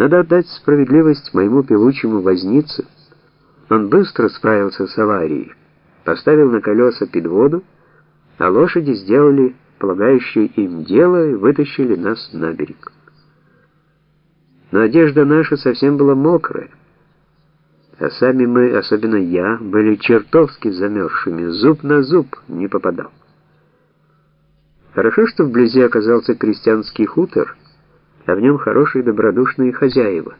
Надо отдать справедливость моему певучему вознице. Он быстро справился с аварией, поставил на колеса подводу, а лошади сделали полагающее им дело и вытащили нас на берег. Но одежда наша совсем была мокрая, а сами мы, особенно я, были чертовски замерзшими, зуб на зуб не попадал. Хорошо, что вблизи оказался крестьянский хутор, а в нем хорошие добродушные хозяева.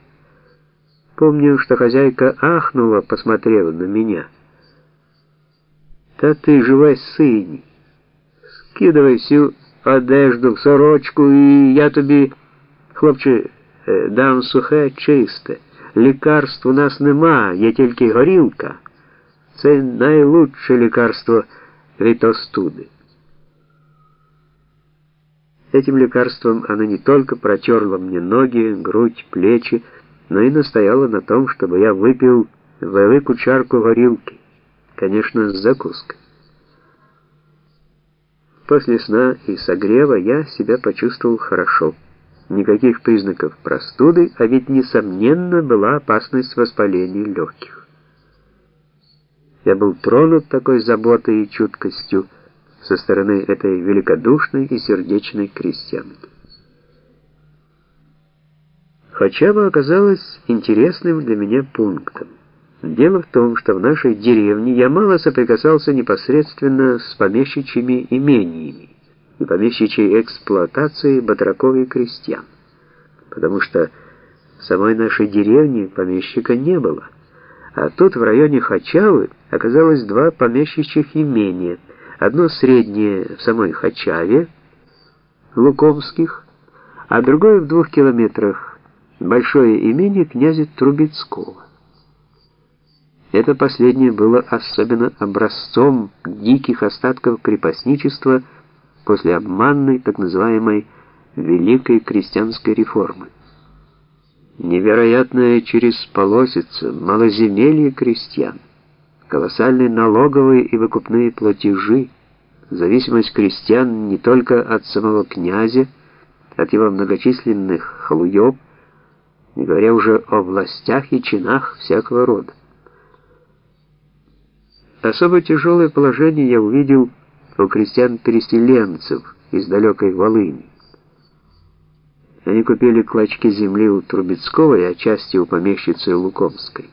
Помню, что хозяйка ахнула, посмотрела на меня. «Та ты живой сынь! Скидывай всю одежду, сорочку, і я тобі, хлопче, дам сухе, чисте. Лікарств у нас нема, є тільки горілка. Це найлучше лікарство від остуди. Этим лекарством она не только протерла мне ноги, грудь, плечи, но и настояла на том, чтобы я выпил великую чарку горилки, конечно, с закуской. После сна и согрева я себя почувствовал хорошо. Никаких признаков простуды, а ведь, несомненно, была опасность воспаления легких. Я был тронут такой заботой и чуткостью, со стороны этой великодушной и сердечной крестьянки. Хачава оказалась интересным для меня пунктом. Дело в том, что в нашей деревне я мало соприкасался непосредственно с помещичьими имениями и помещичьей эксплуатацией батраков и крестьян, потому что в самой нашей деревне помещика не было, а тут в районе Хачавы оказалось два помещичьих имения – Одно среднее в самой Хачаве, Лукомских, а другое в двух километрах, большое имение князя Трубецкого. Это последнее было особенно образцом диких остатков крепостничества после обманной так называемой Великой крестьянской реформы. Невероятная через полосица, малоземелье крестьян колоссальные налоговые и выкупные платежи, зависимость крестьян не только от самого князя, от его многочисленных халуёв, не говоря уже о властях и чинах всякого рода. Особо тяжелое положение я увидел у крестьян-переселенцев из далекой Волыни. Они купили клочки земли у Трубецкого и отчасти у помещицы Лукомской.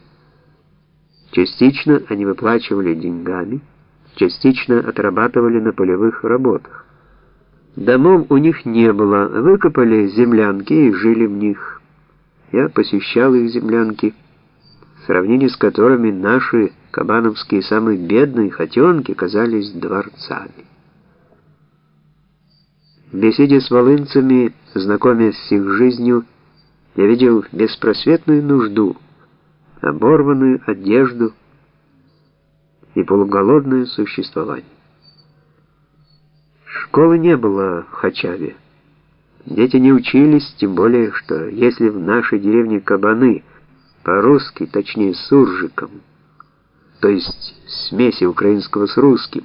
Частично они выплачивали деньгами, частично отрабатывали на полевых работах. Домов у них не было, выкопали землянки и жили в них. Я посещал их землянки, в сравнении с которыми наши кабановские самые бедные хотенки казались дворцами. В беседе с волынцами, знакомясь с их жизнью, я видел беспросветную нужду – оборванную одежду и полуголодное существование. Школы не было в Хачаве. Дети не учились, тем более, что если в нашей деревне кабаны по-русски, точнее суржиком, то есть смеси украинского с русским,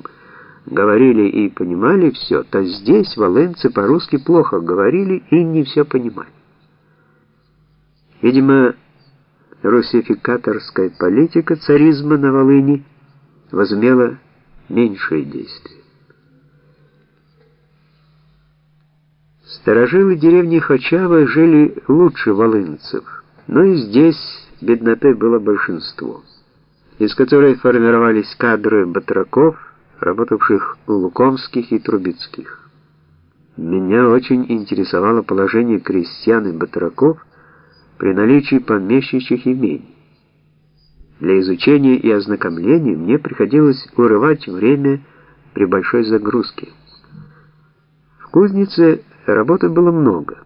говорили и понимали все, то здесь волынцы по-русски плохо говорили и не все понимали. Видимо, русификаторская политика царизма на Волыни возымела меньшее действие. Старожилы деревни Хачава жили лучше волынцев, но и здесь бедноты было большинство, из которой формировались кадры батраков, работавших у Лукомских и Трубецких. Меня очень интересовало положение крестьян и батраков, при наличии помещичьих имений. Для изучения и ознакомления мне приходилось урывать время при большой загрузке. В кузнице работы было много.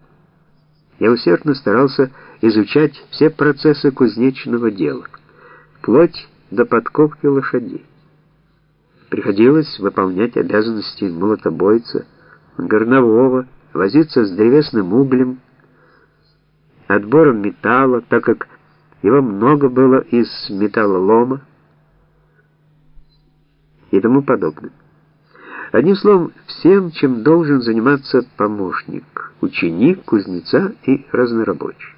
Я усердно старался изучать все процессы кузнечного дела, вплоть до подковки лошадей. Приходилось выполнять обязанности молотобойца, горнового, возиться с древесным углем, отбором металла, так как его много было из металлолома и тому подобное. Одним словом, всем, чем должен заниматься помощник, ученик, кузнеца и разнорабочий.